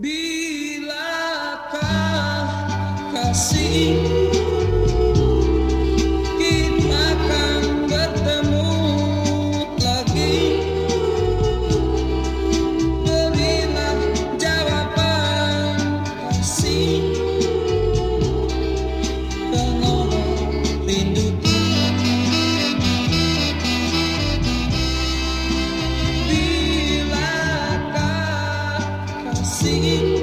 Bilakah kasih kasih